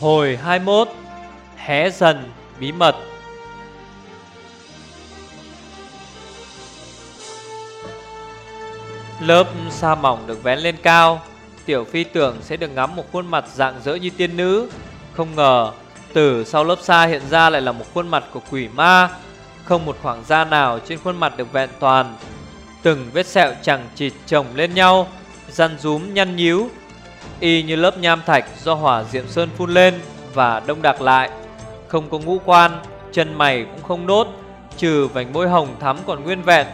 Hồi 21 Hé dần bí mật. Lớp sa mỏng được vén lên cao, Tiểu phi tưởng sẽ được ngắm một khuôn mặt dạng dỡ như tiên nữ. Không ngờ, Từ sau lớp sa hiện ra lại là một khuôn mặt của quỷ ma, Không một khoảng da nào trên khuôn mặt được vẹn toàn. Từng vết sẹo chẳng chịt chồng lên nhau, Răn rúm nhăn nhíu. Y như lớp nham thạch do hỏa diệm sơn phun lên Và đông đặc lại. Không có ngũ quan Chân mày cũng không nốt, Trừ vành môi hồng thắm còn nguyên vẹn.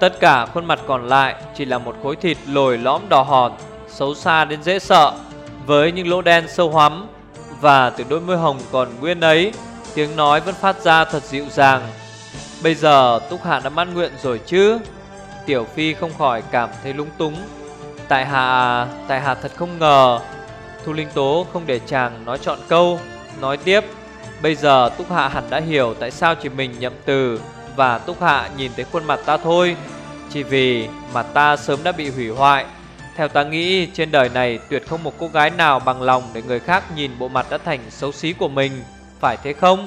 Tất cả khuôn mặt còn lại Chỉ là một khối thịt lồi lõm đỏ hòn Xấu xa đến dễ sợ. Với những lỗ đen sâu hoắm Và từ đôi môi hồng còn nguyên ấy Tiếng nói vẫn phát ra thật dịu dàng. Bây giờ Túc Hạ đã mãn nguyện rồi chứ? Tiểu Phi không khỏi cảm thấy lung túng. Tại hạ Tại hạ thật không ngờ, Thu Linh Tố không để chàng nói chọn câu, Nói tiếp. Bây giờ Túc Hạ hẳn đã hiểu Tại sao chỉ mình nhậm từ Và Túc Hạ nhìn thấy khuôn mặt ta thôi. Chỉ vì mặt ta sớm đã bị hủy hoại. Theo ta nghĩ, trên đời này Tuyệt không một cô gái nào bằng lòng Để người khác nhìn bộ mặt đã thành xấu xí của mình, Phải thế không?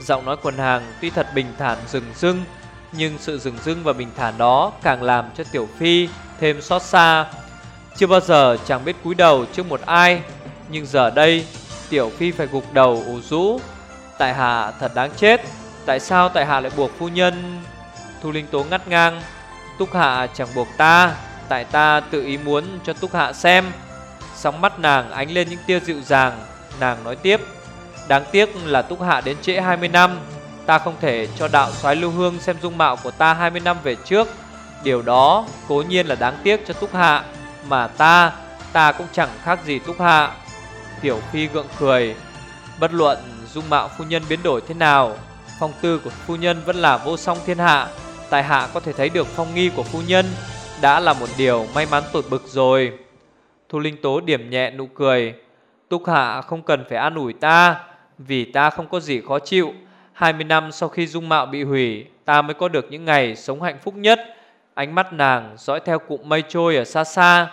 Giọng nói quần hàng tuy thật bình thản rừng rưng nhưng sự rừng rưng và bình thản đó Càng làm cho Tiểu Phi thêm xót xa. Chưa bao giờ chàng biết cúi đầu trước một ai, Nhưng giờ đây Tiểu Phi phải gục đầu ủ rũ. Tại hạ thật đáng chết, Tại sao tại hạ lại buộc phu nhân Thu Linh Tố ngắt ngang? Túc hạ chẳng buộc ta, Tại ta tự ý muốn cho Túc hạ xem. Sóng mắt nàng ánh lên những tia dịu dàng, Nàng nói tiếp, Đáng tiếc là Túc hạ đến trễ 20 năm Ta không thể cho đạo soái lưu hương xem dung mạo của ta 20 năm về trước. Điều đó cố nhiên là đáng tiếc cho Túc Hạ Mà ta, ta cũng chẳng khác gì Túc Hạ. Tiểu Phi gượng cười. Bất luận dung mạo phu nhân biến đổi thế nào Phong tư của phu nhân vẫn là vô song thiên hạ. Tài hạ có thể thấy được phong nghi của phu nhân Đã là một điều may mắn tột bực rồi. Thu Linh Tố điểm nhẹ nụ cười. Túc Hạ không cần phải an ủi ta Vì ta không có gì khó chịu. 20 năm sau khi dung mạo bị hủy, Ta mới có được những ngày sống hạnh phúc nhất. Ánh mắt nàng dõi theo cụm mây trôi ở xa xa.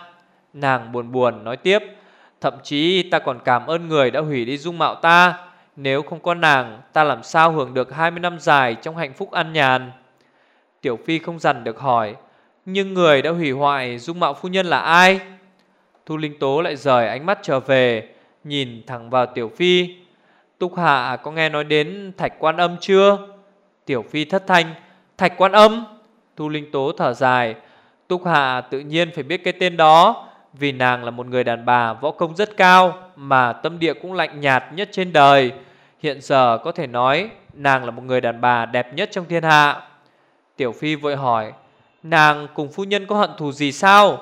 Nàng buồn buồn nói tiếp, Thậm chí ta còn cảm ơn người đã hủy đi dung mạo ta. Nếu không có nàng, Ta làm sao hưởng được 20 năm dài Trong hạnh phúc an nhàn? Tiểu Phi không dằn được hỏi, Nhưng người đã hủy hoại dung mạo phu nhân là ai? Thu Linh Tố lại rời ánh mắt trở về, Nhìn thẳng vào Tiểu Phi. Túc Hạ, có nghe nói đến Thạch Quan Âm chưa? Tiểu Phi thất thanh, Thạch Quan Âm? Thu Linh Tố thở dài. Túc Hạ tự nhiên phải biết cái tên đó, Vì nàng là một người đàn bà võ công rất cao, Mà tâm địa cũng lạnh nhạt nhất trên đời. Hiện giờ có thể nói Nàng là một người đàn bà đẹp nhất trong thiên hạ. Tiểu Phi vội hỏi, Nàng cùng phu nhân có hận thù gì sao?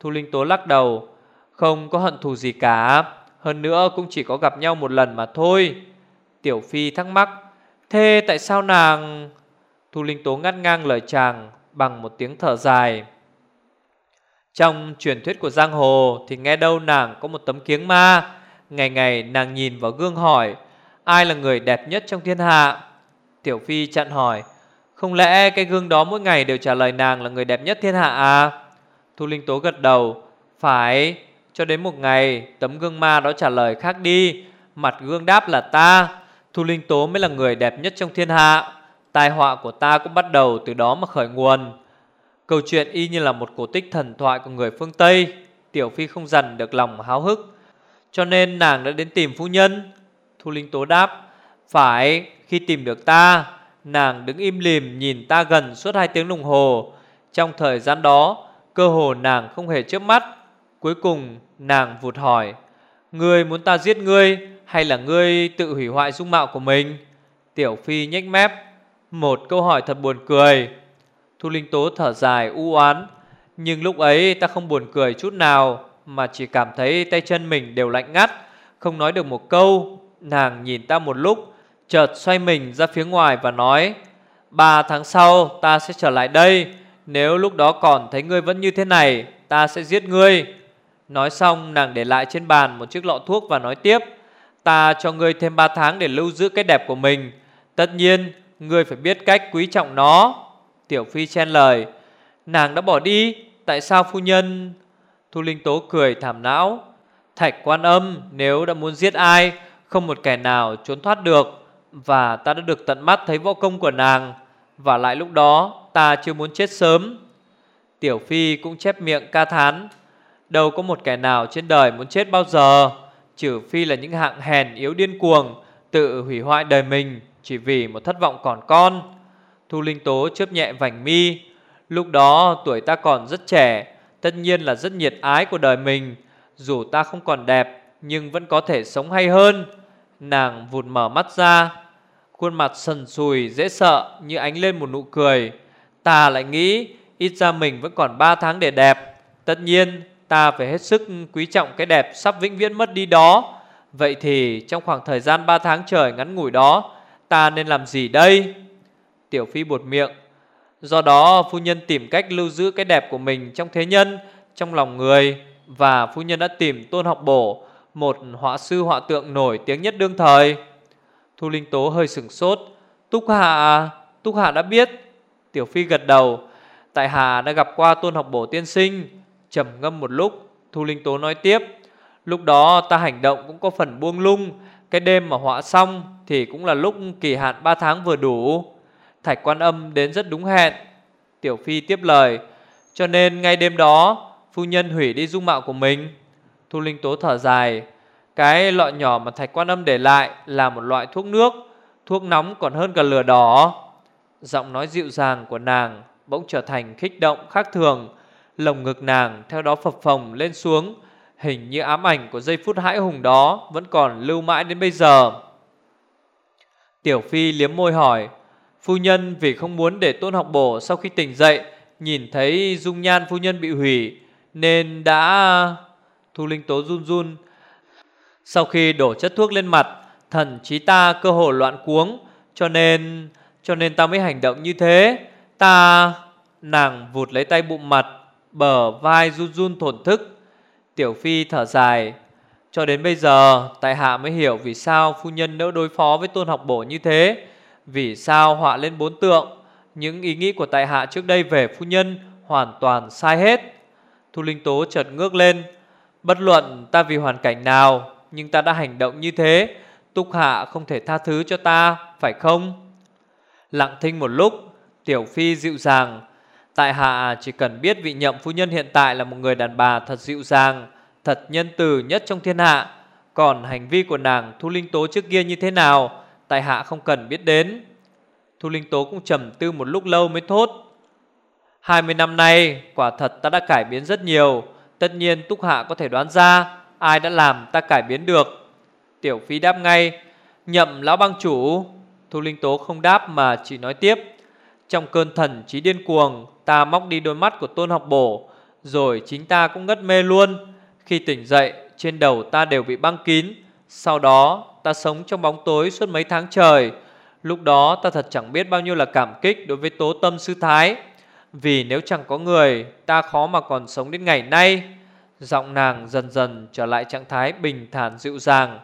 Thu Linh Tố lắc đầu, Không có hận thù gì cả. Hơn nữa cũng chỉ có gặp nhau một lần mà thôi Tiểu Phi thắc mắc, Thế tại sao nàng Thu Linh Tố ngắt ngang lời chàng bằng một tiếng thở dài. Trong truyền thuyết của giang hồ thì nghe đâu nàng có một tấm kiếng ma. Ngày ngày nàng nhìn vào gương hỏi, ai là người đẹp nhất trong thiên hạ. Tiểu Phi chặn hỏi, không lẽ cái gương đó mỗi ngày đều trả lời nàng là người đẹp nhất thiên hạ à? Thu Linh Tố gật đầu, Phải cho đến một ngày, tấm gương ma đó trả lời khác đi, Mặt gương đáp là ta. Thu Linh Tố mới là người đẹp nhất trong thiên hạ. Tai họa của ta cũng bắt đầu từ đó mà khởi nguồn. Câu chuyện y như là một cổ tích thần thoại của người phương Tây, Tiểu Phi không dằn được lòng háo hức. Cho nên nàng đã đến tìm phu nhân. Thu Linh Tố đáp, Phải, khi tìm được ta, Nàng đứng im lìm nhìn ta gần suốt hai tiếng đồng hồ. Trong thời gian đó, Cơ hồ nàng không hề chớp mắt. Cuối cùng, nàng vụt hỏi, Ngươi muốn ta giết ngươi Hay là ngươi tự hủy hoại dung mạo của mình? Tiểu Phi nhếch mép, một câu hỏi thật buồn cười. Thu Linh Tố thở dài u oán, Nhưng lúc ấy ta không buồn cười chút nào, Mà chỉ cảm thấy tay chân mình đều lạnh ngắt, Không nói được một câu. Nàng nhìn ta một lúc, Chợt xoay mình ra phía ngoài và nói, Ba tháng sau ta sẽ trở lại đây, Nếu lúc đó còn thấy ngươi vẫn như thế này, Ta sẽ giết ngươi. Nói xong, nàng để lại trên bàn một chiếc lọ thuốc và nói tiếp, Ta cho ngươi thêm 3 tháng để lưu giữ cái đẹp của mình. Tất nhiên, Ngươi phải biết cách quý trọng nó. Tiểu Phi chen lời, Nàng đã bỏ đi, Tại sao phu nhân? Thu Linh Tố cười thảm não, Thạch quan âm, nếu đã muốn giết ai, Không một kẻ nào trốn thoát được, Và ta đã được tận mắt thấy võ công của nàng. Và lại lúc đó, ta chưa muốn chết sớm. Tiểu Phi cũng chép miệng ca thán Đâu có một kẻ nào trên đời muốn chết bao giờ, Trừ phi là những hạng hèn yếu điên cuồng, Tự hủy hoại đời mình Chỉ vì một thất vọng còn con. Thu Linh Tố chớp nhẹ vành mi. Lúc đó tuổi ta còn rất trẻ, Tất nhiên là rất nhiệt ái của đời mình. Dù ta không còn đẹp, Nhưng vẫn có thể sống hay hơn. Nàng vụt mở mắt ra. Khuôn mặt sần sùi, dễ sợ, Như ánh lên một nụ cười. Ta lại nghĩ, Ít ra mình vẫn còn 3 tháng để đẹp. Tất nhiên ta phải hết sức quý trọng cái đẹp sắp vĩnh viễn mất đi đó. Vậy thì trong khoảng thời gian 3 tháng trời ngắn ngủi đó, Ta nên làm gì đây? Tiểu Phi buột miệng. Do đó, phu nhân tìm cách lưu giữ cái đẹp của mình trong thế nhân, Trong lòng người. Và phu nhân đã tìm Tôn Học Bổ, Một họa sư họa tượng nổi tiếng nhất đương thời. Thu Linh Tố hơi sừng sốt. Túc Hạ à? Túc Hạ đã biết. Tiểu Phi gật đầu. Tại Hà đã gặp qua Tôn Học Bổ tiên sinh trầm ngâm một lúc, Thu Linh Tố nói tiếp, Lúc đó ta hành động cũng có phần buông lung, Cái đêm mà họa xong Thì cũng là lúc kỳ hạn 3 tháng vừa đủ. Thạch quan âm đến rất đúng hẹn. Tiểu Phi tiếp lời, Cho nên ngay đêm đó, Phu nhân hủy đi dung mạo của mình. Thu Linh Tố thở dài, Cái lọ nhỏ mà thạch quan âm để lại Là một loại thuốc nước, Thuốc nóng còn hơn cả lửa đỏ. Giọng nói dịu dàng của nàng Bỗng trở thành khích động khác thường Lồng ngực nàng, theo đó phập phồng lên xuống. Hình như ám ảnh của giây phút hãi hùng đó Vẫn còn lưu mãi đến bây giờ. Tiểu Phi liếm môi hỏi, Phu nhân vì không muốn để tôn học bổ Sau khi tỉnh dậy Nhìn thấy dung nhan phu nhân bị hủy, Nên đã Thu Linh Tố run run. Sau khi đổ chất thuốc lên mặt, Thần trí ta cơ hồ loạn cuống, Cho nên Cho nên ta mới hành động như thế. Ta Nàng vụt lấy tay bụng mặt Bờ vai run run thổn thức. Tiểu Phi thở dài, Cho đến bây giờ, Tại hạ mới hiểu vì sao phu nhân nỡ đối phó với tôn học bổ như thế, Vì sao họa lên bốn tượng. Những ý nghĩ của tại hạ trước đây về phu nhân Hoàn toàn sai hết. Thu Linh Tố chợt ngước lên, Bất luận ta vì hoàn cảnh nào, Nhưng ta đã hành động như thế, Túc hạ không thể tha thứ cho ta, Phải không? Lặng thinh một lúc, Tiểu Phi dịu dàng Tại hạ chỉ cần biết vị nhậm phu nhân hiện tại là một người đàn bà thật dịu dàng, thật nhân từ nhất trong thiên hạ. Còn hành vi của nàng Thu Linh Tố trước kia như thế nào, tại hạ không cần biết đến. Thu Linh Tố cũng trầm tư một lúc lâu mới thốt. 20 năm nay, quả thật ta đã cải biến rất nhiều. Tất nhiên Túc Hạ có thể đoán ra ai đã làm ta cải biến được. Tiểu Phi đáp ngay, nhậm lão băng chủ. Thu Linh Tố không đáp mà chỉ nói tiếp. Trong cơn thần trí điên cuồng Ta móc đi đôi mắt của tôn học bổ, Rồi chính ta cũng ngất mê luôn. Khi tỉnh dậy, Trên đầu ta đều bị băng kín. Sau đó, ta sống trong bóng tối suốt mấy tháng trời. Lúc đó, ta thật chẳng biết bao nhiêu là cảm kích Đối với tố tâm sư thái. Vì nếu chẳng có người, Ta khó mà còn sống đến ngày nay. Giọng nàng dần dần trở lại trạng thái bình thản dịu dàng.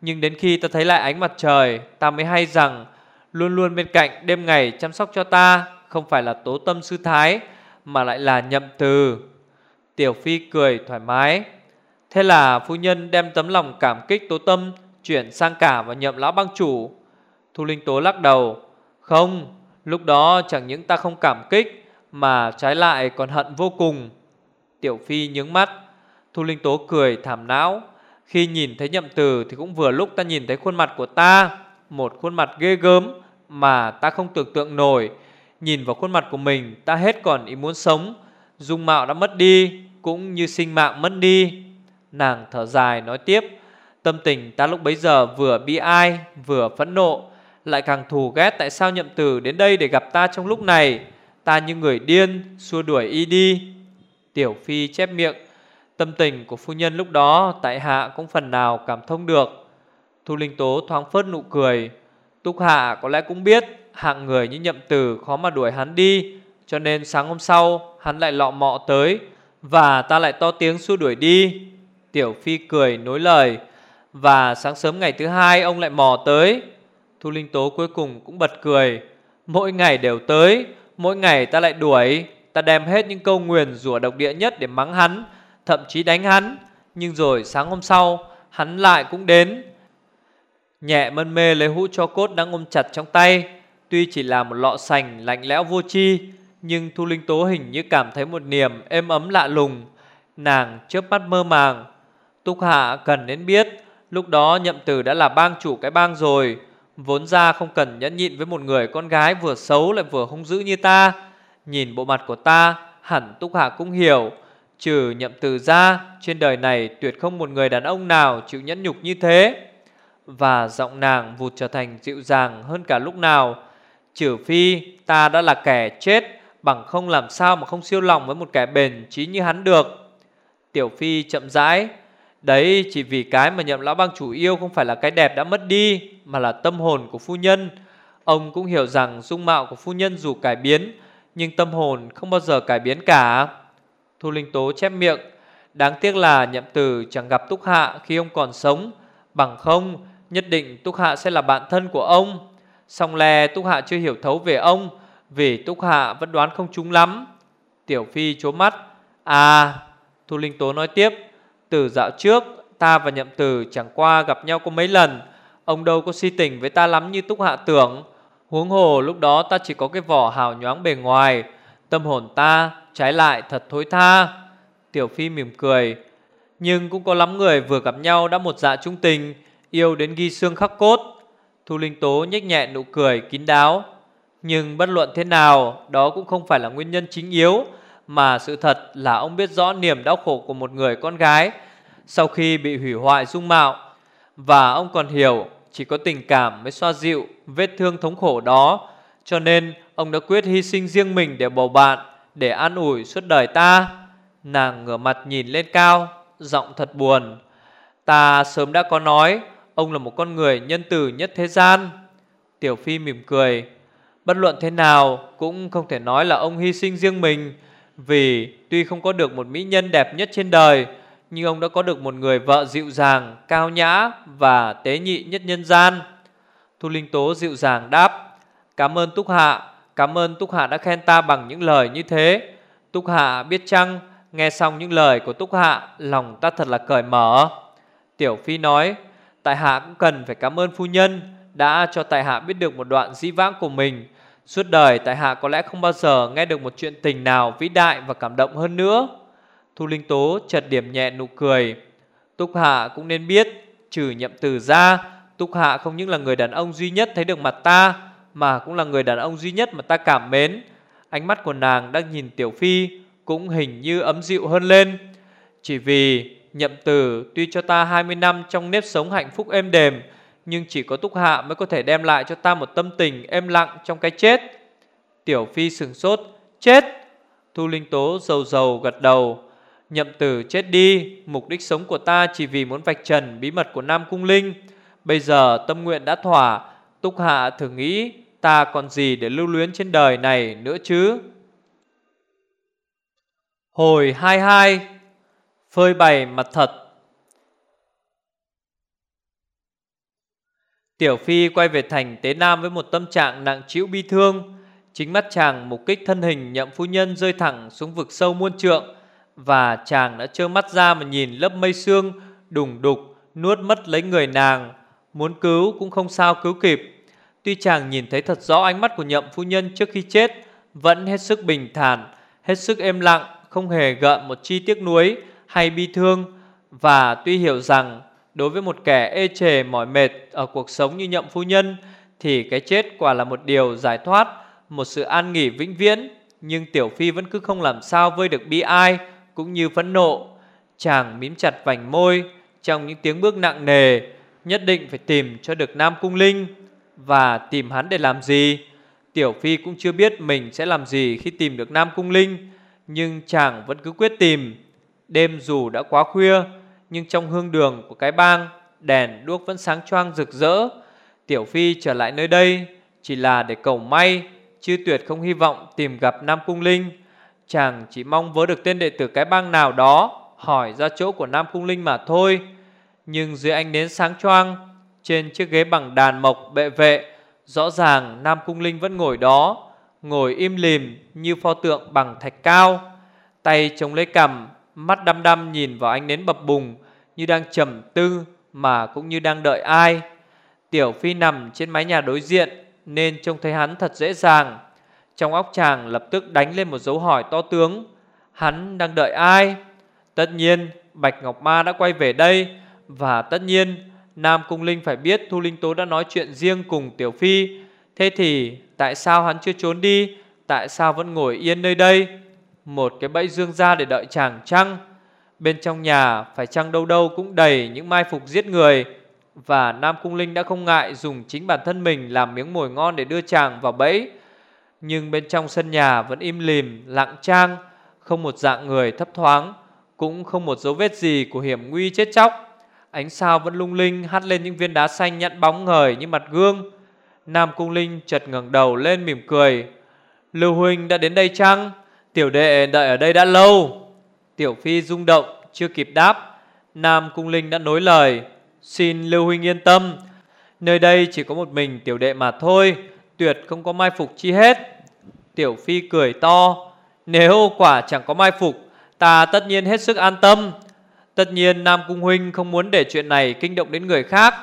Nhưng đến khi ta thấy lại ánh mặt trời, Ta mới hay rằng, Luôn luôn bên cạnh đêm ngày chăm sóc cho ta. Không phải là tố tâm sư thái, Mà lại là nhậm từ. Tiểu Phi cười thoải mái. Thế là phu nhân đem tấm lòng cảm kích tố tâm Chuyển sang cả và nhậm lão băng chủ. Thu Linh Tố lắc đầu, Không, Lúc đó chẳng những ta không cảm kích, Mà trái lại còn hận vô cùng. Tiểu Phi nhướng mắt. Thu Linh Tố cười thảm não. Khi nhìn thấy nhậm từ Thì cũng vừa lúc ta nhìn thấy khuôn mặt của ta, Một khuôn mặt ghê gớm mà ta không tưởng tượng nổi. Nhìn vào khuôn mặt của mình, ta hết còn ý muốn sống. Dung mạo đã mất đi, cũng như sinh mạng mất đi. Nàng thở dài nói tiếp, tâm tình ta lúc bấy giờ vừa bi ai, vừa phẫn nộ, lại càng thù ghét tại sao nhậm tử đến đây để gặp ta trong lúc này. Ta như người điên, xua đuổi y đi. Tiểu Phi chép miệng, tâm tình của phu nhân lúc đó tại hạ cũng phần nào cảm thông được. Thu Linh Tố thoáng phớt nụ cười, Túc Hạ có lẽ cũng biết hạng người như nhậm tử khó mà đuổi hắn đi, Cho nên sáng hôm sau, hắn lại lọ mọ tới, Và ta lại to tiếng xua đuổi đi. Tiểu Phi cười nối lời, Và sáng sớm ngày thứ hai ông lại mò tới. Thu Linh Tố cuối cùng cũng bật cười, Mỗi ngày đều tới, Mỗi ngày ta lại đuổi, Ta đem hết những câu nguyền rủa độc địa nhất để mắng hắn, Thậm chí đánh hắn. Nhưng rồi sáng hôm sau, Hắn lại cũng đến, Nhẹ mân mê lấy hũ cho cốt đang ôm chặt trong tay Tuy chỉ là một lọ sành lạnh lẽo vô chi Nhưng Thu Linh Tố hình như cảm thấy một niềm êm ấm lạ lùng. Nàng chớp mắt mơ màng. Túc Hạ cần đến biết, Lúc đó nhậm tử đã là bang chủ cái bang rồi. Vốn ra không cần nhẫn nhịn với một người con gái vừa xấu lại vừa hung dữ như ta. Nhìn bộ mặt của ta, Hẳn Túc Hạ cũng hiểu. Trừ nhậm từ ra, Trên đời này tuyệt không một người đàn ông nào Chịu nhẫn nhục như thế. Và giọng nàng vụt trở thành dịu dàng hơn cả lúc nào. Trừ phi ta đã là kẻ chết, Bằng không làm sao mà không siêu lòng với một kẻ bền trí như hắn được. Tiểu Phi chậm rãi, Đấy, chỉ vì cái mà nhậm lão bang chủ yêu Không phải là cái đẹp đã mất đi, Mà là tâm hồn của phu nhân. Ông cũng hiểu rằng dung mạo của phu nhân dù cải biến, Nhưng tâm hồn không bao giờ cải biến cả. Thu Linh Tố chép miệng, Đáng tiếc là nhậm tử chẳng gặp Túc Hạ khi ông còn sống. Bằng không, nhất định Túc Hạ sẽ là bạn thân của ông. Song lè Túc Hạ chưa hiểu thấu về ông, Vì Túc Hạ vẫn đoán không trúng lắm. Tiểu Phi chố mắt. À Thu Linh Tố nói tiếp. Từ dạo trước, ta và nhậm từ chẳng qua gặp nhau có mấy lần. Ông đâu có si tình với ta lắm như Túc Hạ tưởng. Huống hồ lúc đó ta chỉ có cái vỏ hào nhoáng bề ngoài. Tâm hồn ta trái lại thật thối tha. Tiểu Phi mỉm cười. Nhưng cũng có lắm người vừa gặp nhau đã một dạ trung tình, Yêu đến ghi xương khắc cốt. Thu Linh Tố nhếch nhẹ nụ cười kín đáo. Nhưng bất luận thế nào, Đó cũng không phải là nguyên nhân chính yếu, Mà sự thật là ông biết rõ niềm đau khổ của một người con gái Sau khi bị hủy hoại dung mạo. Và ông còn hiểu, Chỉ có tình cảm mới xoa dịu Vết thương thống khổ đó. Cho nên, ông đã quyết hy sinh riêng mình để bầu bạn, Để an ủi suốt đời ta. Nàng ngửa mặt nhìn lên cao, Giọng thật buồn. Ta sớm đã có nói Ông là một con người nhân từ nhất thế gian. Tiểu Phi mỉm cười. Bất luận thế nào, Cũng không thể nói là ông hy sinh riêng mình, Vì tuy không có được một mỹ nhân đẹp nhất trên đời, Nhưng ông đã có được một người vợ dịu dàng, Cao nhã và tế nhị nhất nhân gian. Thu Linh Tố dịu dàng đáp, Cảm ơn Túc Hạ, Cảm ơn Túc Hạ đã khen ta bằng những lời như thế. Túc Hạ biết chăng, Nghe xong những lời của Túc Hạ, Lòng ta thật là cởi mở. Tiểu Phi nói Tại hạ cũng cần phải cảm ơn phu nhân đã cho tại hạ biết được một đoạn dĩ vãng của mình. Suốt đời tại hạ có lẽ không bao giờ nghe được một chuyện tình nào vĩ đại và cảm động hơn nữa. Thu Linh Tố chợt điểm nhẹ nụ cười. Túc Hạ cũng nên biết, trừ nhậm từ ra, Túc Hạ không những là người đàn ông duy nhất thấy được mặt ta, mà cũng là người đàn ông duy nhất mà ta cảm mến. Ánh mắt của nàng đang nhìn Tiểu Phi cũng hình như ấm dịu hơn lên. Chỉ vì Nhậm từ tuy cho ta 20 năm trong nếp sống hạnh phúc êm đềm, Nhưng chỉ có Túc Hạ mới có thể đem lại cho ta một tâm tình êm lặng trong cái chết. Tiểu Phi sừng sốt, Chết! Thu Linh Tố dầu dầu gật đầu. Nhậm tử chết đi, Mục đích sống của ta chỉ vì muốn vạch trần bí mật của Nam Cung Linh. Bây giờ tâm nguyện đã thỏa, Túc Hạ thử nghĩ, Ta còn gì để lưu luyến trên đời này nữa chứ? Hồi 22 phơi bày mặt thật. Tiểu Phi quay về thành Tế Nam với một tâm trạng nặng trĩu bi thương. Chính mắt chàng mục kích thân hình nhậm phu nhân rơi thẳng xuống vực sâu muôn trượng và chàng đã trơ mắt ra mà nhìn lớp mây sương đùng đục nuốt mất lấy người nàng, muốn cứu cũng không sao cứu kịp. Tuy chàng nhìn thấy thật rõ ánh mắt của nhậm phu nhân trước khi chết, vẫn hết sức bình thản, hết sức êm lặng, không hề gợn một chi tiếc nuối hay bi thương và tuy hiểu rằng đối với một kẻ ê chề mỏi mệt ở cuộc sống như nhậm phu nhân thì cái chết quả là một điều giải thoát, một sự an nghỉ vĩnh viễn, nhưng Tiểu Phi vẫn cứ không làm sao vơi được bi ai cũng như phẫn nộ. Chàng mím chặt vành môi trong những tiếng bước nặng nề, nhất định phải tìm cho được Nam Cung Linh và tìm hắn để làm gì? Tiểu Phi cũng chưa biết mình sẽ làm gì khi tìm được Nam Cung Linh, nhưng chàng vẫn cứ quyết tìm. Đêm dù đã quá khuya, Nhưng trong hương đường của cái bang, Đèn đuốc vẫn sáng choang rực rỡ. Tiểu Phi trở lại nơi đây, Chỉ là để cầu may, Chứ tuyệt không hy vọng tìm gặp Nam Cung Linh. Chàng chỉ mong vớ được tên đệ tử cái bang nào đó, Hỏi ra chỗ của Nam Cung Linh mà thôi. Nhưng dưới ánh nến sáng choang, Trên chiếc ghế bằng đàn mộc bệ vệ, Rõ ràng Nam Cung Linh vẫn ngồi đó, Ngồi im lìm như pho tượng bằng thạch cao. Tay chống lấy cằm Mắt đăm đăm nhìn vào ánh nến bập bùng, Như đang trầm tư Mà cũng như đang đợi ai. Tiểu Phi nằm trên mái nhà đối diện, Nên trông thấy hắn thật dễ dàng. Trong óc chàng lập tức đánh lên một dấu hỏi to tướng, Hắn đang đợi ai? Tất nhiên, Bạch Ngọc Ma đã quay về đây, Và tất nhiên, Nam Cung Linh phải biết Thu Linh Tố đã nói chuyện riêng cùng Tiểu Phi. Thế thì tại sao hắn chưa trốn đi? Tại sao vẫn ngồi yên nơi đây? Một cái bẫy dương ra để đợi chàng chăng? Bên trong nhà phải chăng đâu đâu cũng đầy những mai phục giết người? Và Nam Cung Linh đã không ngại dùng chính bản thân mình làm miếng mồi ngon để đưa chàng vào bẫy. Nhưng bên trong sân nhà vẫn im lìm, lặng trang Không một dạng người thấp thoáng Cũng không một dấu vết gì của hiểm nguy chết chóc. Ánh sao vẫn lung linh hắt lên những viên đá xanh nhẵn bóng ngời như mặt gương. Nam Cung Linh chợt ngẩng đầu lên mỉm cười. Lưu Huynh đã đến đây chăng? Tiểu đệ đợi ở đây đã lâu. Tiểu Phi rung động, chưa kịp đáp. Nam Cung Linh đã nối lời. Xin Lưu Huynh yên tâm. Nơi đây chỉ có một mình tiểu đệ mà thôi. Tuyệt không có mai phục chi hết. Tiểu Phi cười to. Nếu quả chẳng có mai phục, Ta tất nhiên hết sức an tâm. Tất nhiên Nam Cung Huynh không muốn để chuyện này kinh động đến người khác.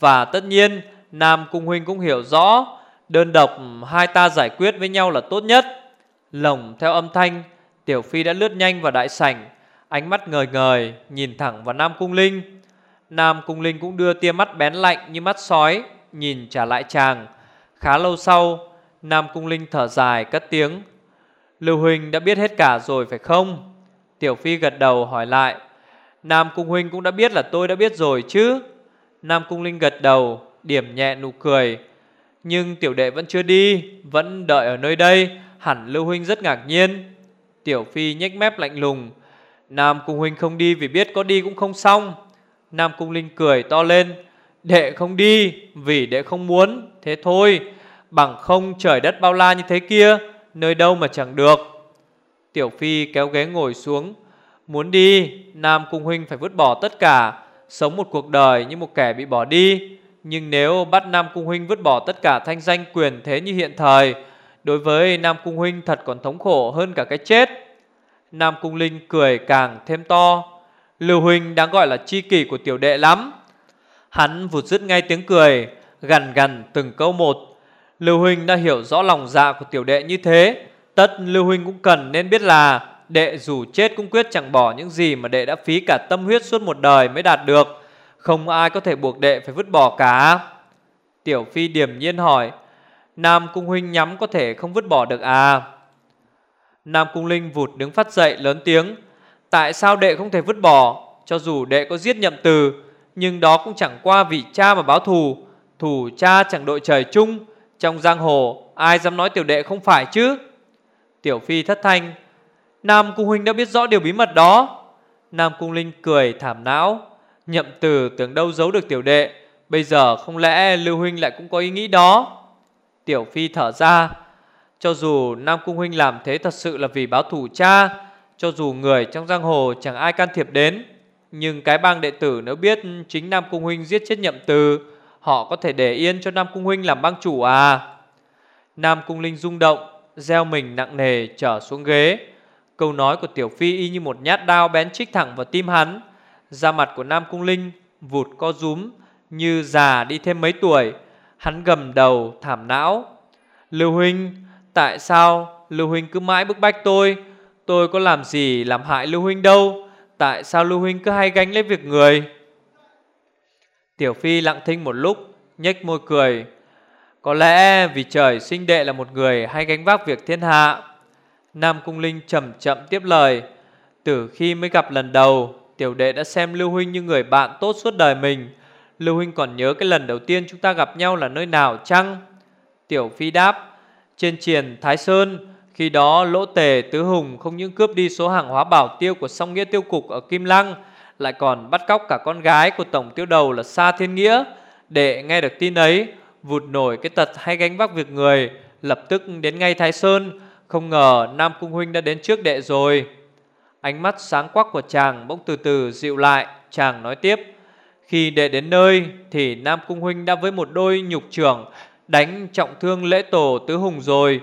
Và tất nhiên, Nam Cung Huynh cũng hiểu rõ. Đơn độc hai ta giải quyết với nhau là tốt nhất. Lồng theo âm thanh, Tiểu Phi đã lướt nhanh vào đại sảnh, Ánh mắt ngời ngời, Nhìn thẳng vào Nam Cung Linh. Nam Cung Linh cũng đưa tia mắt bén lạnh như mắt sói, Nhìn trả lại chàng. Khá lâu sau, Nam Cung Linh thở dài cất tiếng. Lưu Huynh đã biết hết cả rồi phải không? Tiểu Phi gật đầu hỏi lại. Nam Cung Huynh cũng đã biết là tôi đã biết rồi chứ? Nam Cung Linh gật đầu, Điểm nhẹ nụ cười. Nhưng tiểu đệ vẫn chưa đi, Vẫn đợi ở nơi đây. Hẳn Lưu Huynh rất ngạc nhiên. Tiểu Phi nhếch mép lạnh lùng. Nam Cung Huynh không đi vì biết có đi cũng không xong. Nam Cung Linh cười to lên. Đệ không đi vì đệ không muốn, Thế thôi. Bằng không trời đất bao la như thế kia, Nơi đâu mà chẳng được. Tiểu Phi kéo ghế ngồi xuống. Muốn đi, Nam Cung Huynh phải vứt bỏ tất cả. Sống một cuộc đời như một kẻ bị bỏ đi. Nhưng nếu bắt Nam Cung Huynh vứt bỏ tất cả thanh danh quyền thế như hiện thời Đối với Nam Cung Huynh thật còn thống khổ hơn cả cái chết. Nam Cung Linh cười càng thêm to. Lưu Huynh đáng gọi là chi kỷ của tiểu đệ lắm. Hắn vụt dứt ngay tiếng cười Gần gần từng câu một. Lưu Huynh đã hiểu rõ lòng dạ của tiểu đệ như thế. Tất Lưu Huynh cũng cần nên biết là Đệ dù chết cũng quyết chẳng bỏ những gì mà đệ đã phí cả tâm huyết suốt một đời mới đạt được. Không ai có thể buộc đệ phải vứt bỏ cả. Tiểu Phi điềm nhiên hỏi Nam Cung Huynh nhắm có thể không vứt bỏ được à? Nam Cung Linh vụt đứng phát dậy lớn tiếng. Tại sao đệ không thể vứt bỏ? Cho dù đệ có giết nhậm từ, Nhưng đó cũng chẳng qua vì cha mà báo thù. Thù cha chẳng đội trời chung. Trong giang hồ, Ai dám nói tiểu đệ không phải chứ? Tiểu Phi thất thanh. Nam Cung Huynh đã biết rõ điều bí mật đó. Nam Cung Linh cười thảm não. Nhậm từ tưởng đâu giấu được tiểu đệ. Bây giờ không lẽ Lưu Huynh lại cũng có ý nghĩ đó? Tiểu Phi thở ra. Cho dù Nam Cung Huynh làm thế thật sự là vì báo thủ cha, Cho dù người trong giang hồ chẳng ai can thiệp đến, Nhưng cái bang đệ tử nếu biết chính Nam Cung Huynh giết chết nhậm từ, Họ có thể để yên cho Nam Cung Huynh làm bang chủ à? Nam Cung Linh rung động Gieo mình nặng nề trở xuống ghế. Câu nói của Tiểu Phi y như một nhát đao bén trích thẳng vào tim hắn. Da mặt của Nam Cung Linh vụt co rúm Như già đi thêm mấy tuổi. Hắn gầm đầu thảm não. Lưu Huynh, Tại sao Lưu Huynh cứ mãi bức bách tôi? Tôi có làm gì làm hại Lưu Huynh đâu? Tại sao Lưu Huynh cứ hay gánh lấy việc người? Tiểu Phi lặng thinh một lúc, nhếch môi cười. Có lẽ vì trời sinh đệ là một người hay gánh vác việc thiên hạ. Nam Cung Linh chậm chậm tiếp lời. Từ khi mới gặp lần đầu, Tiểu đệ đã xem Lưu Huynh như người bạn tốt suốt đời mình. Lưu Huynh còn nhớ cái lần đầu tiên chúng ta gặp nhau là nơi nào chăng? Tiểu Phi đáp, Trên triền Thái Sơn. Khi đó, lỗ tề tứ hùng không những cướp đi số hàng hóa bảo tiêu của song nghĩa tiêu cục ở Kim Lăng, Lại còn bắt cóc cả con gái của tổng tiêu đầu là Sa Thiên Nghĩa. Đệ nghe được tin ấy, Vụt nổi cái tật hay gánh vác việc người, Lập tức đến ngay Thái Sơn. Không ngờ Nam Cung Huynh đã đến trước đệ rồi. Ánh mắt sáng quắc của chàng bỗng từ từ dịu lại, Chàng nói tiếp khi đệ đến nơi Thì Nam Cung Huynh đã với một đôi nhục trưởng Đánh trọng thương lễ tổ tứ hùng rồi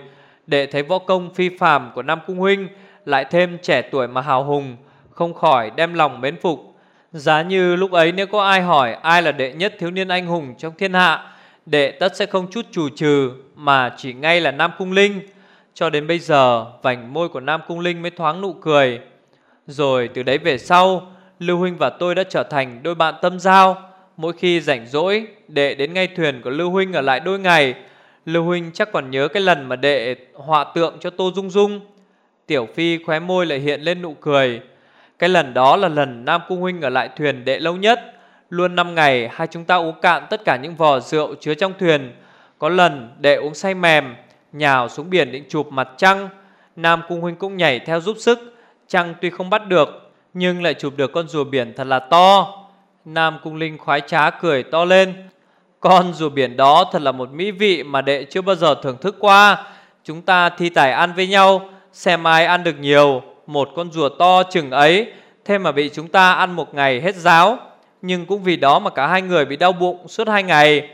Đệ thấy võ công phi phàm của Nam Cung Huynh Lại thêm trẻ tuổi mà hào hùng Không khỏi đem lòng mến phục Giá như lúc ấy nếu có ai hỏi ai là đệ nhất thiếu niên anh hùng trong thiên hạ, đệ tất sẽ không chút chủ trừ mà chỉ ngay là Nam Cung Linh. Cho đến bây giờ, vành môi của Nam Cung Linh mới thoáng nụ cười. Rồi từ đấy về sau, Lưu Huynh và tôi đã trở thành đôi bạn tâm giao. Mỗi khi rảnh rỗi, đệ đến ngay thuyền của Lưu Huynh ở lại đôi ngày. Lưu Huynh chắc còn nhớ cái lần mà đệ họa tượng cho Tô Dung Dung. Tiểu Phi khóe môi lại hiện lên nụ cười. Cái lần đó là lần Nam Cung Huynh ở lại thuyền đệ lâu nhất. Luôn 5 ngày hai chúng ta uống cạn tất cả những vò rượu chứa trong thuyền. Có lần đệ uống say mềm, nhào xuống biển định chụp mặt trăng. Nam Cung Huynh cũng nhảy theo giúp sức. Trăng tuy không bắt được, nhưng lại chụp được con rùa biển thật là to. Nam Cung Linh khoái trá cười to lên. Con rùa biển đó thật là một mỹ vị mà đệ chưa bao giờ thưởng thức qua. Chúng ta thi tài ăn với nhau, xem ai ăn được nhiều. Một con rùa to chừng ấy, thế mà bị chúng ta ăn một ngày hết giáo. Nhưng cũng vì đó mà cả hai người bị đau bụng suốt hai ngày.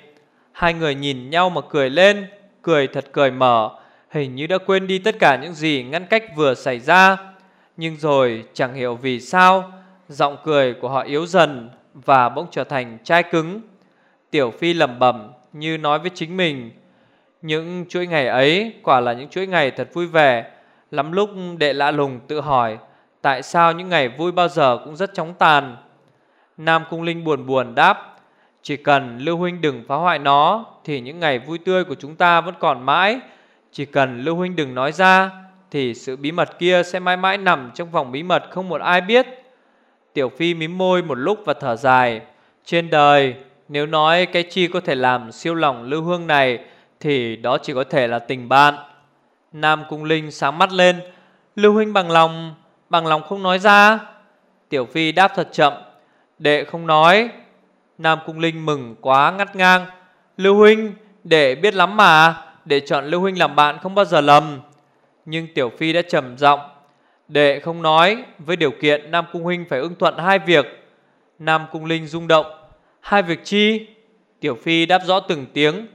Hai người nhìn nhau mà cười lên, cười thật cười mở. Hình như đã quên đi tất cả những gì ngăn cách vừa xảy ra. Nhưng rồi chẳng hiểu vì sao, giọng cười của họ yếu dần và bỗng trở thành chai cứng. Tiểu Phi lẩm bẩm như nói với chính mình, những chuỗi ngày ấy quả là những chuỗi ngày thật vui vẻ. Lắm lúc đệ lạ lùng tự hỏi, tại sao những ngày vui bao giờ cũng rất chóng tàn. Nam Cung Linh buồn buồn đáp, chỉ cần Lưu Huynh đừng phá hoại nó thì những ngày vui tươi của chúng ta vẫn còn mãi. Chỉ cần Lưu Huynh đừng nói ra thì sự bí mật kia sẽ mãi mãi nằm trong vòng bí mật không một ai biết. Tiểu Phi mím môi một lúc và thở dài. Trên đời, nếu nói cái chi có thể làm siêu lòng lưu hương này, thì đó chỉ có thể là tình bạn. Nam Cung Linh sáng mắt lên. Lưu huynh bằng lòng, bằng lòng không nói ra. Tiểu Phi đáp thật chậm. Đệ không nói. Nam Cung Linh mừng quá ngắt ngang. Lưu huynh, đệ biết lắm mà. Đệ chọn Lưu huynh làm bạn không bao giờ lầm. Nhưng Tiểu Phi đã trầm giọng, Đệ không nói Với điều kiện Nam Cung Huynh phải ưng thuận hai việc. Nam Cung Linh rung động, Hai việc chi? Tiểu Phi đáp rõ từng tiếng,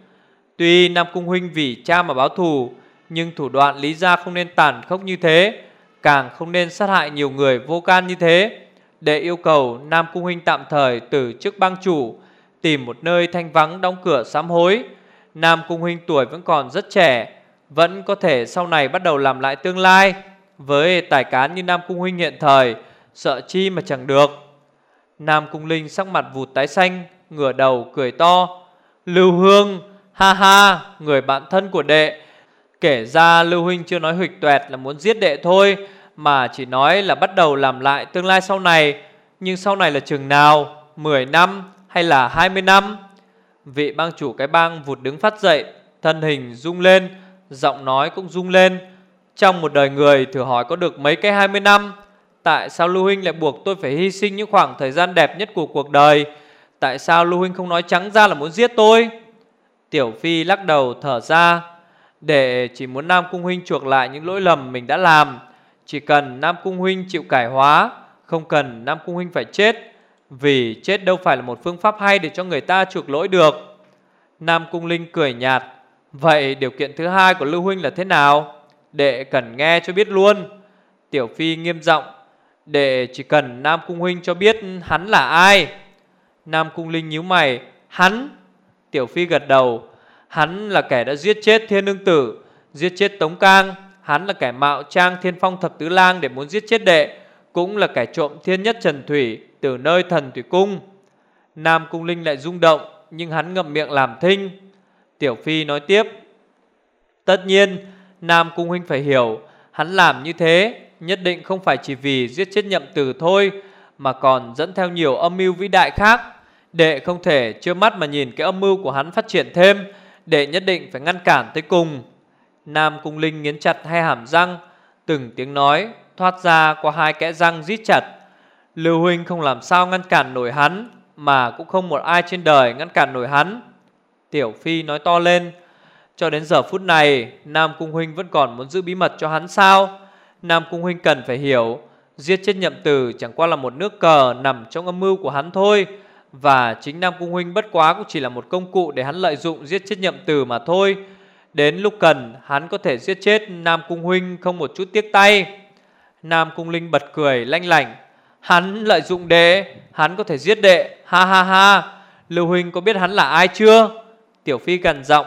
Tuy Nam Cung Huynh vì cha mà báo thù, Nhưng thủ đoạn lý ra không nên tàn khốc như thế, Càng không nên sát hại nhiều người vô can như thế. Đệ yêu cầu Nam Cung Huynh tạm thời từ chức bang chủ, Tìm một nơi thanh vắng đóng cửa sám hối. Nam Cung Huynh tuổi vẫn còn rất trẻ vẫn có thể sau này bắt đầu làm lại tương lai với tài cán như Nam Cung Huynh hiện thời, Sợ chi mà chẳng được. Nam Cung Linh sắc mặt vụt tái xanh, Ngửa đầu cười to. Lưu Hương, Ha ha, Người bạn thân của đệ. Kể ra Lưu Huynh chưa nói huỵch tuẹt là muốn giết đệ thôi, Mà chỉ nói là bắt đầu làm lại tương lai sau này. Nhưng sau này là chừng nào? 10 năm hay là 20 năm? Vị bang chủ cái bang vụt đứng phát dậy, Thân hình rung lên Giọng nói cũng rung lên. Trong một đời người, thử hỏi có được mấy cái 20 năm? Tại sao Lưu Huynh lại buộc tôi phải hy sinh những khoảng thời gian đẹp nhất của cuộc đời? Tại sao Lưu Huynh không nói trắng ra là muốn giết tôi? Tiểu Phi lắc đầu thở ra. Để chỉ muốn Nam Cung Huynh chuộc lại những lỗi lầm mình đã làm, Chỉ cần Nam Cung Huynh chịu cải hóa, Không cần Nam Cung Huynh phải chết, Vì chết đâu phải là một phương pháp hay để cho người ta chuộc lỗi được. Nam Cung Linh cười nhạt. Vậy điều kiện thứ hai của Lưu Huynh là thế nào? Đệ cần nghe cho biết luôn. Tiểu Phi nghiêm giọng, Đệ chỉ cần Nam Cung Huynh cho biết hắn là ai? Nam Cung Linh nhíu mày, Hắn? Tiểu Phi gật đầu, Hắn là kẻ đã giết chết thiên nương tử, Giết chết Tống Cang. Hắn là kẻ mạo trang thiên phong thập tứ lang Để muốn giết chết đệ, Cũng là kẻ trộm thiên nhất trần thủy Từ nơi thần thủy cung. Nam Cung Linh lại rung động, Nhưng hắn ngậm miệng làm thinh. Tiểu Phi nói tiếp, Tất nhiên, Nam Cung Huynh phải hiểu, Hắn làm như thế Nhất định không phải chỉ vì giết chết nhậm tử thôi, Mà còn dẫn theo nhiều âm mưu vĩ đại khác. Đệ không thể chưa mắt mà nhìn cái âm mưu của hắn phát triển thêm, Đệ nhất định phải ngăn cản tới cùng. Nam Cung Linh nghiến chặt hai hàm răng, Từng tiếng nói thoát ra qua hai kẽ răng rít chặt. Lưu Huynh không làm sao ngăn cản nổi hắn, Mà cũng không một ai trên đời ngăn cản nổi hắn. Tiểu Phi nói to lên, cho đến giờ phút này, Nam Cung Huynh vẫn còn muốn giữ bí mật cho hắn sao? Nam Cung Huynh cần phải hiểu, Giết chết nhậm tử chẳng qua là một nước cờ Nằm trong âm mưu của hắn thôi, Và chính Nam Cung Huynh bất quá Cũng chỉ là một công cụ để hắn lợi dụng Giết chết nhậm tử mà thôi. Đến lúc cần, hắn có thể giết chết Nam Cung Huynh không một chút tiếc tay. Nam Cung Linh bật cười lanh lảnh, Hắn lợi dụng đệ Hắn có thể giết đệ, Ha ha ha. Lưu Huynh có biết hắn là ai chưa? Tiểu Phi gần giọng,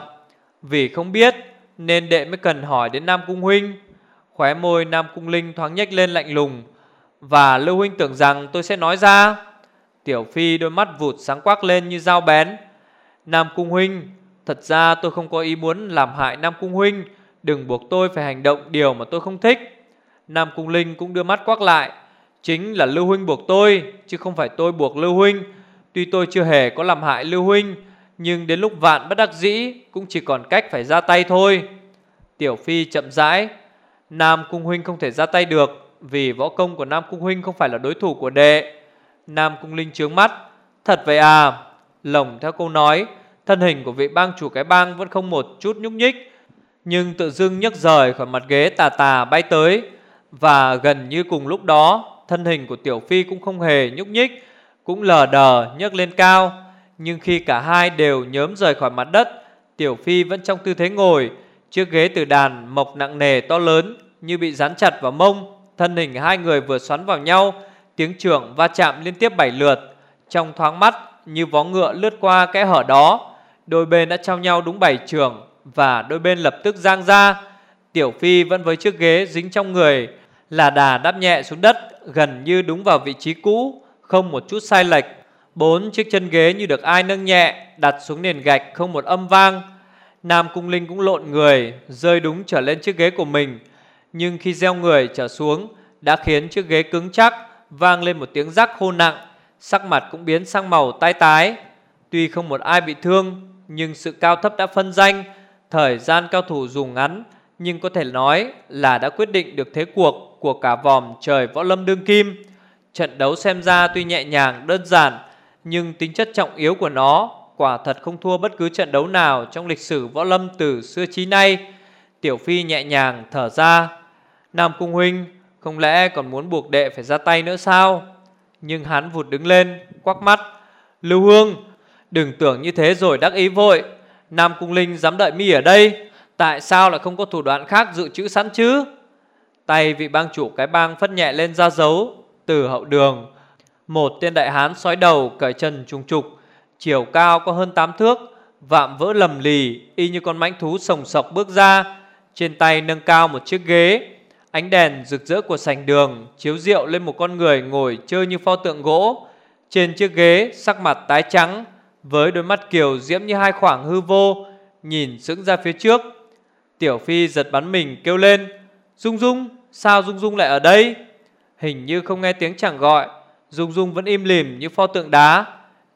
Vì không biết Nên đệ mới cần hỏi đến Nam Cung Huynh. Khóe môi Nam Cung Linh thoáng nhếch lên lạnh lùng, Và Lưu Huynh tưởng rằng tôi sẽ nói ra. Tiểu Phi đôi mắt vụt sáng quắc lên như dao bén, Nam Cung Huynh, Thật ra tôi không có ý muốn làm hại Nam Cung Huynh, Đừng buộc tôi phải hành động điều mà tôi không thích. Nam Cung Linh cũng đưa mắt quắc lại, Chính là Lưu Huynh buộc tôi, Chứ không phải tôi buộc Lưu Huynh. Tuy tôi chưa hề có làm hại Lưu Huynh nhưng đến lúc vạn bất đắc dĩ, Cũng chỉ còn cách phải ra tay thôi. Tiểu Phi chậm rãi, Nam Cung Huynh không thể ra tay được, Vì võ công của Nam Cung Huynh không phải là đối thủ của đệ. Nam Cung Linh trướng mắt, Thật vậy à? Lồng theo câu nói, Thân hình của vị bang chủ cái bang vẫn không một chút nhúc nhích, Nhưng tự dưng nhấc rời khỏi mặt ghế tà tà bay tới. Và gần như cùng lúc đó, Thân hình của Tiểu Phi cũng không hề nhúc nhích, Cũng lờ đờ nhấc lên cao. Nhưng khi cả hai đều nhớm rời khỏi mặt đất, Tiểu Phi vẫn trong tư thế ngồi, Chiếc ghế từ đàn mộc nặng nề to lớn Như bị dán chặt vào mông, Thân hình hai người vừa xoắn vào nhau, Tiếng trưởng va chạm liên tiếp bảy lượt, Trong thoáng mắt như vó ngựa lướt qua kẽ hở đó, Đôi bên đã trao nhau đúng bảy trường Và đôi bên lập tức giang ra. Tiểu Phi vẫn với chiếc ghế dính trong người, Là đà đáp nhẹ xuống đất, Gần như đúng vào vị trí cũ, Không một chút sai lệch. Bốn chiếc chân ghế như được ai nâng nhẹ, Đặt xuống nền gạch không một âm vang. Nam Cung Linh cũng lộn người, Rơi đúng trở lên chiếc ghế của mình. Nhưng khi gieo người trở xuống, Đã khiến chiếc ghế cứng chắc, Vang lên một tiếng rắc khô nặng. Sắc mặt cũng biến sang màu tai tái. Tuy không một ai bị thương, Nhưng sự cao thấp đã phân danh. Thời gian cao thủ dùng ngắn, Nhưng có thể nói là đã quyết định được thế cuộc Của cả vòm trời võ lâm đương kim. Trận đấu xem ra tuy nhẹ nhàng, đơn giản nhưng tính chất trọng yếu của nó Quả thật không thua bất cứ trận đấu nào Trong lịch sử võ lâm từ xưa chí nay. Tiểu Phi nhẹ nhàng thở ra. Nam Cung Huynh, Không lẽ còn muốn buộc đệ phải ra tay nữa sao? Nhưng hắn vụt đứng lên, Quắc mắt. Lưu Hương, Đừng tưởng như thế rồi đắc ý vội. Nam Cung Linh dám đợi mi ở đây, Tại sao lại không có thủ đoạn khác dự trữ sẵn chứ? Tay vị bang chủ cái bang phất nhẹ lên ra dấu, Từ hậu đường một tên đại hán sói đầu cởi chân trùng trục Chiều cao có hơn 8 thước Vạm vỡ lầm lì Y như con mãnh thú sồng sọc bước ra Trên tay nâng cao một chiếc ghế Ánh đèn rực rỡ của sành đường Chiếu rượu lên một con người ngồi chơi như pho tượng gỗ Trên chiếc ghế sắc mặt tái trắng với đôi mắt kiều diễm như hai khoảng hư vô, nhìn sững ra phía trước. Tiểu Phi giật bắn mình kêu lên, Dung Dung, sao Dung Dung lại ở đây? Hình như không nghe tiếng chẳng gọi, Dung Dung vẫn im lìm như pho tượng đá.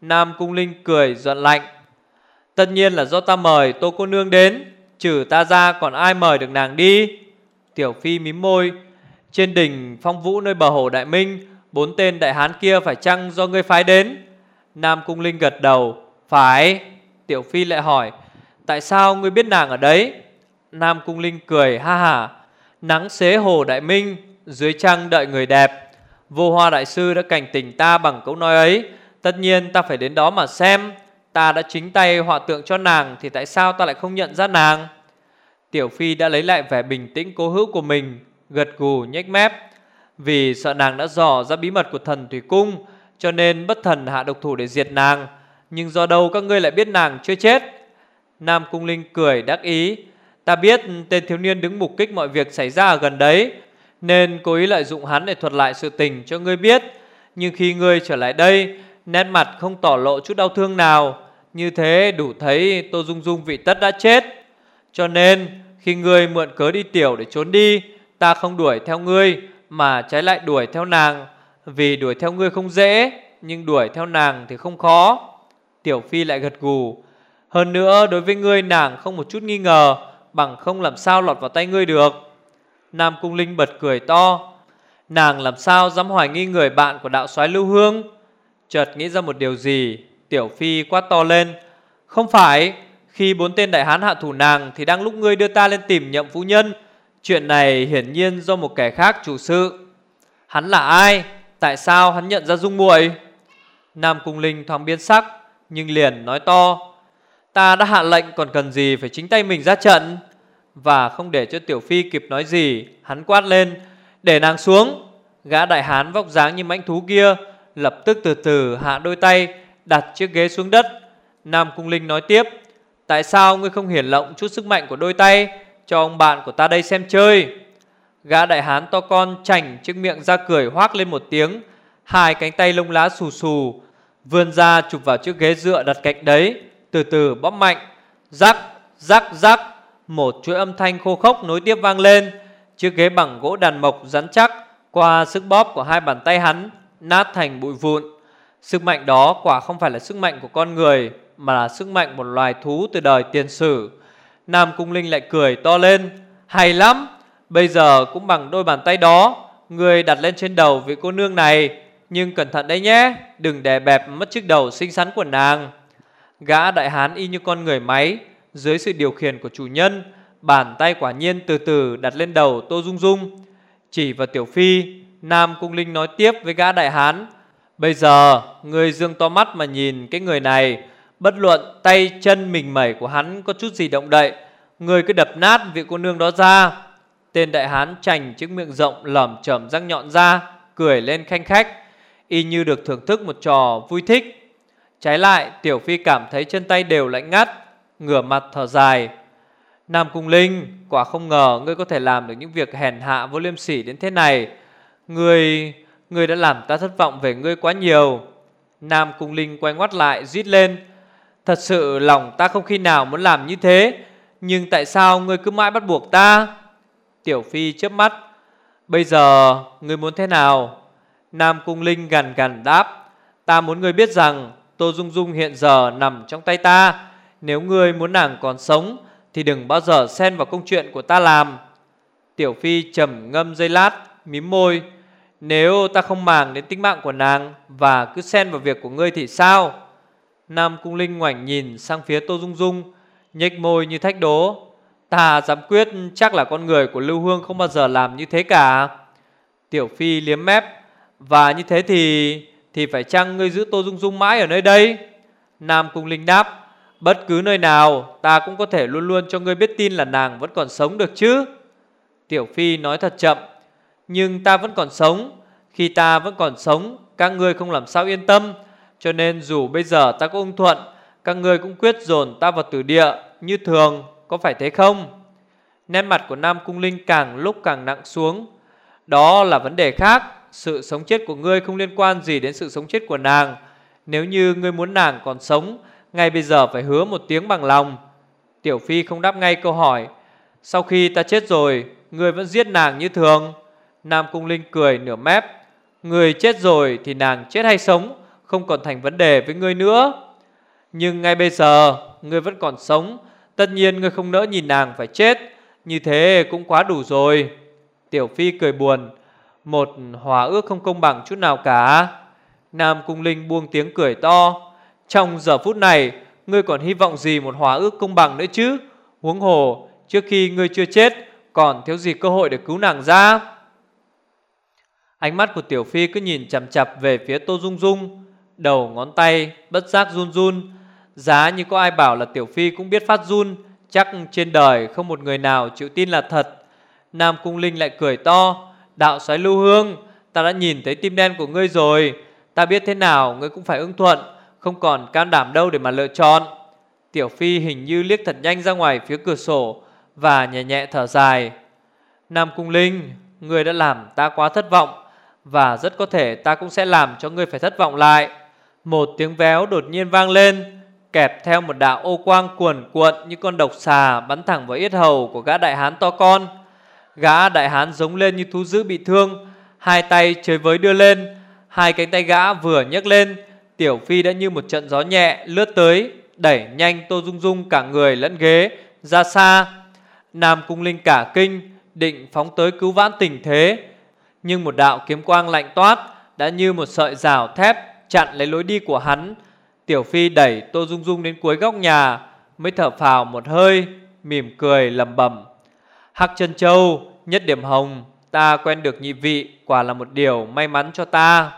Nam Cung Linh cười giận lạnh. Tất nhiên là do ta mời Tô Cô Nương đến, trừ ta ra còn ai mời được nàng đi. Tiểu Phi mím môi, trên đỉnh phong vũ nơi bờ hồ Đại Minh, bốn tên đại hán kia phải chăng do ngươi phái đến? Nam Cung Linh gật đầu Phải Tiểu Phi lại hỏi Tại sao ngươi biết nàng ở đấy Nam Cung Linh cười ha ha Nắng xế hồ đại minh Dưới trăng đợi người đẹp Vô hoa đại sư đã cảnh tỉnh ta bằng câu nói ấy. Tất nhiên ta phải đến đó mà xem. Ta đã chính tay họa tượng cho nàng Thì tại sao ta lại không nhận ra nàng? Tiểu Phi đã lấy lại vẻ bình tĩnh cố hữu của mình, Gật gù, nhếch mép. Vì sợ nàng đã dò ra bí mật của thần Thủy Cung, cho nên bất thần hạ độc thủ để diệt nàng. Nhưng do đâu các ngươi lại biết nàng chưa chết? Nam Cung Linh cười đắc ý. Ta biết tên thiếu niên đứng mục kích mọi việc xảy ra ở gần đấy. Nên cố ý lợi dụng hắn để thuật lại sự tình cho ngươi biết. Nhưng khi ngươi trở lại đây, Nét mặt không tỏ lộ chút đau thương nào. Như thế đủ thấy Tô Dung Dung vị tất đã chết. Cho nên, khi ngươi mượn cớ đi tiểu để trốn đi, Ta không đuổi theo ngươi, Mà trái lại đuổi theo nàng. Vì đuổi theo ngươi không dễ, Nhưng đuổi theo nàng thì không khó. Tiểu Phi lại gật gù. Hơn nữa, đối với ngươi nàng không một chút nghi ngờ, Bằng không làm sao lọt vào tay ngươi được. Nam Cung Linh bật cười to. Nàng làm sao dám hoài nghi người bạn của đạo soái Lưu Hương? Chợt nghĩ ra một điều gì, Tiểu Phi quát to lên. Không phải, Khi bốn tên đại hán hạ thủ nàng Thì đang lúc ngươi đưa ta lên tìm nhậm phu nhân. Chuyện này hiển nhiên do một kẻ khác chủ sự. Hắn là ai? Tại sao hắn nhận ra Dung muội? Nam Cung Linh thoáng biến sắc, nhưng liền nói to: "Ta đã hạ lệnh còn cần gì phải chính tay mình ra trận?" Và không để cho Tiểu Phi kịp nói gì, hắn quát lên: "Để nàng xuống!" Gã đại hán vóc dáng như mãnh thú kia Lập tức từ từ hạ đôi tay Đặt chiếc ghế xuống đất. Nam Cung Linh nói tiếp Tại sao ngươi không hiển lộng chút sức mạnh của đôi tay Cho ông bạn của ta đây xem chơi? Gã đại hán to con chảnh chiếc miệng ra cười hoác lên một tiếng Hai cánh tay lông lá xù xù Vươn ra chụp vào chiếc ghế dựa đặt cạnh đấy Từ từ bóp mạnh. Rắc, rắc, rắc. Một chuỗi âm thanh khô khốc nối tiếp vang lên. Chiếc ghế bằng gỗ đàn mộc rắn chắc Qua sức bóp của hai bàn tay hắn Nát thành bụi vụn. Sức mạnh đó quả không phải là sức mạnh của con người, Mà là sức mạnh một loài thú từ đời tiền sử. Nam Cung Linh lại cười to lên. Hay lắm, Bây giờ cũng bằng đôi bàn tay đó, Người đặt lên trên đầu vị cô nương này. Nhưng cẩn thận đấy nhé, Đừng đè bẹp mất chiếc đầu xinh xắn của nàng. Gã đại hán y như con người máy dưới sự điều khiển của chủ nhân, Bàn tay quả nhiên từ từ đặt lên đầu Tô Dung Dung. Chỉ vào Tiểu Phi, Nam Cung Linh nói tiếp với gã đại hán, Bây giờ người dương to mắt mà nhìn cái người này, Bất luận tay chân mình mẩy của hắn có chút gì động đậy Người cứ đập nát vị cô nương đó ra. Tên đại hán chành chiếc miệng rộng lởm chởm răng nhọn ra, Cười lên khanh khách, Y như được thưởng thức một trò vui thích. Trái lại, Tiểu Phi cảm thấy chân tay đều lạnh ngắt Ngửa mặt thở dài. Nam Cung Linh, Quả không ngờ ngươi có thể làm được những việc hèn hạ vô liêm sỉ đến thế này. Ngươi Ngươi đã làm ta thất vọng về ngươi quá nhiều. Nam Cung Linh quay ngoắt lại, rít lên. Thật sự lòng ta không khi nào muốn làm như thế, Nhưng tại sao ngươi cứ mãi bắt buộc ta? Tiểu Phi chớp mắt. Bây giờ, ngươi muốn thế nào? Nam Cung Linh gần gần đáp. Ta muốn ngươi biết rằng Tô Dung Dung hiện giờ nằm trong tay ta. Nếu ngươi muốn nàng còn sống, Thì đừng bao giờ xen vào công chuyện của ta làm. Tiểu Phi trầm ngâm dây lát, Mím môi. Nếu ta không màng đến tính mạng của nàng Và cứ xen vào việc của ngươi thì sao? Nam Cung Linh ngoảnh nhìn sang phía Tô Dung Dung, nhếch môi như thách đố. Ta dám quyết chắc là con người của Lưu Hương không bao giờ làm như thế cả. Tiểu Phi liếm mép. Và như thế thì Thì phải chăng ngươi giữ Tô Dung Dung mãi ở nơi đây? Nam Cung Linh đáp. Bất cứ nơi nào, Ta cũng có thể luôn luôn cho ngươi biết tin là nàng vẫn còn sống được chứ. Tiểu Phi nói thật chậm, Nhưng ta vẫn còn sống. Khi ta vẫn còn sống, Các ngươi không làm sao yên tâm. Cho nên dù bây giờ ta có ung thuận, Các ngươi cũng quyết dồn ta vào tử địa, Như thường, có phải thế không? Nét mặt của Nam Cung Linh càng lúc càng nặng xuống. Đó là vấn đề khác, Sự sống chết của ngươi không liên quan gì đến sự sống chết của nàng. Nếu như ngươi muốn nàng còn sống ngay bây giờ phải hứa một tiếng bằng lòng. Tiểu Phi không đáp ngay câu hỏi. Sau khi ta chết rồi, người vẫn giết nàng như thường. Nam Cung Linh cười nửa mép. Người chết rồi thì nàng chết hay sống, Không còn thành vấn đề với ngươi nữa. Nhưng ngay bây giờ Ngươi vẫn còn sống. Tất nhiên ngươi không nỡ nhìn nàng phải chết. Như thế cũng quá đủ rồi. Tiểu Phi cười buồn. Một hòa ước không công bằng chút nào cả. Nam Cung Linh buông tiếng cười to. Trong giờ phút này, Ngươi còn hy vọng gì một hòa ước công bằng nữa chứ? Huống hồ, Trước khi ngươi chưa chết, Còn thiếu gì cơ hội để cứu nàng ra? Ánh mắt của Tiểu Phi cứ nhìn chằm chặp về phía Tô Dung Dung. Đầu ngón tay bất giác run run. Giá như có ai bảo là Tiểu Phi cũng biết phát run. Chắc trên đời không một người nào chịu tin là thật. Nam Cung Linh lại cười to. Đạo xoáy lưu hương, Ta đã nhìn thấy tim đen của ngươi rồi. Ta biết thế nào ngươi cũng phải ưng thuận. Không còn can đảm đâu để mà lựa chọn. Tiểu Phi hình như liếc thật nhanh ra ngoài phía cửa sổ Và nhẹ nhẹ thở dài. Nam Cung Linh Ngươi đã làm ta quá thất vọng Và rất có thể ta cũng sẽ làm cho ngươi phải thất vọng lại. Một tiếng véo đột nhiên vang lên kẹp theo một đạo ô quang cuồn cuộn như con độc xà bắn thẳng vào yết hầu của gã đại hán to con. Gã đại hán giống lên như thú dữ bị thương, hai tay chơi với đưa lên, hai cánh tay gã vừa nhấc lên, Tiểu Phi đã như một trận gió nhẹ lướt tới, đẩy nhanh Tô Dung Dung cả người lẫn ghế ra xa. Nam Cung Linh cả kinh, định phóng tới cứu vãn tình thế, nhưng một đạo kiếm quang lạnh toát đã như một sợi rào thép chặn lấy lối đi của hắn. Tiểu Phi đẩy Tô Dung Dung đến cuối góc nhà Mới thở phào một hơi Mỉm cười lẩm bẩm Hắc chân châu nhất điểm hồng Ta quen được nhị vị Quả là một điều may mắn cho ta